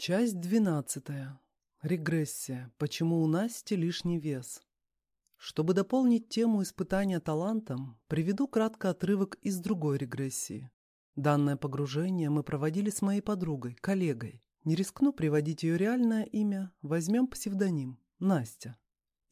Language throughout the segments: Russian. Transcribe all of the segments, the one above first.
Часть двенадцатая. Регрессия. Почему у Насти лишний вес? Чтобы дополнить тему испытания талантом, приведу кратко отрывок из другой регрессии. Данное погружение мы проводили с моей подругой, коллегой. Не рискну приводить ее реальное имя, возьмем псевдоним – Настя.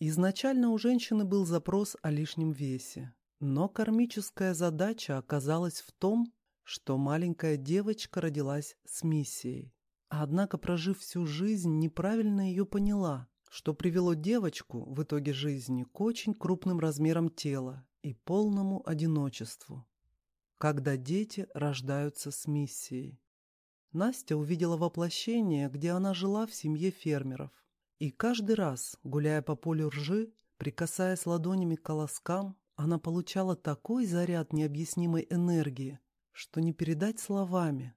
Изначально у женщины был запрос о лишнем весе, но кармическая задача оказалась в том, что маленькая девочка родилась с миссией Однако, прожив всю жизнь, неправильно ее поняла, что привело девочку в итоге жизни к очень крупным размерам тела и полному одиночеству. Когда дети рождаются с миссией. Настя увидела воплощение, где она жила в семье фермеров. И каждый раз, гуляя по полю ржи, прикасаясь ладонями к колоскам, она получала такой заряд необъяснимой энергии, что не передать словами.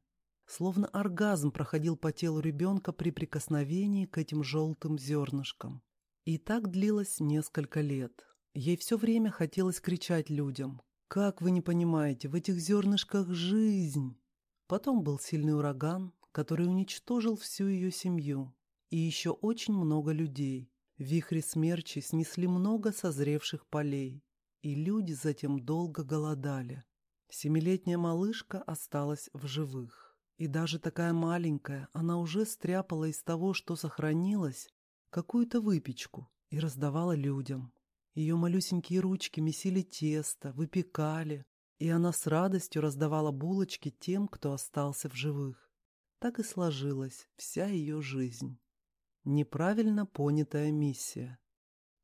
Словно оргазм проходил по телу ребенка при прикосновении к этим желтым зернышкам. И так длилось несколько лет. Ей все время хотелось кричать людям. «Как вы не понимаете, в этих зернышках жизнь!» Потом был сильный ураган, который уничтожил всю ее семью. И еще очень много людей. Вихри смерчи снесли много созревших полей. И люди затем долго голодали. Семилетняя малышка осталась в живых. И даже такая маленькая, она уже стряпала из того, что сохранилось, какую-то выпечку и раздавала людям. Ее малюсенькие ручки месили тесто, выпекали, и она с радостью раздавала булочки тем, кто остался в живых. Так и сложилась вся ее жизнь. Неправильно понятая миссия.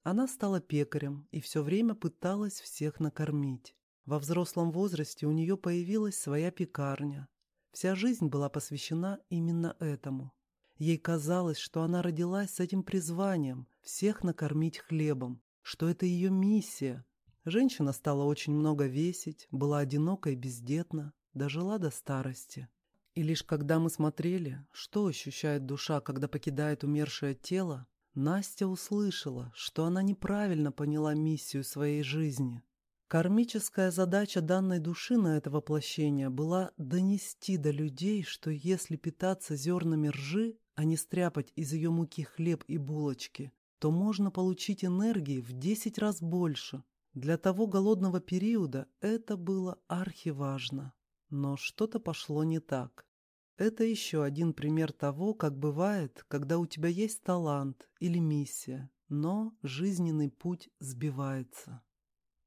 Она стала пекарем и все время пыталась всех накормить. Во взрослом возрасте у нее появилась своя пекарня, Вся жизнь была посвящена именно этому. Ей казалось, что она родилась с этим призванием – всех накормить хлебом, что это ее миссия. Женщина стала очень много весить, была одинока и бездетна, дожила до старости. И лишь когда мы смотрели, что ощущает душа, когда покидает умершее тело, Настя услышала, что она неправильно поняла миссию своей жизни – Кармическая задача данной души на это воплощение была донести до людей, что если питаться зернами ржи, а не стряпать из ее муки хлеб и булочки, то можно получить энергии в 10 раз больше. Для того голодного периода это было архиважно. Но что-то пошло не так. Это еще один пример того, как бывает, когда у тебя есть талант или миссия, но жизненный путь сбивается.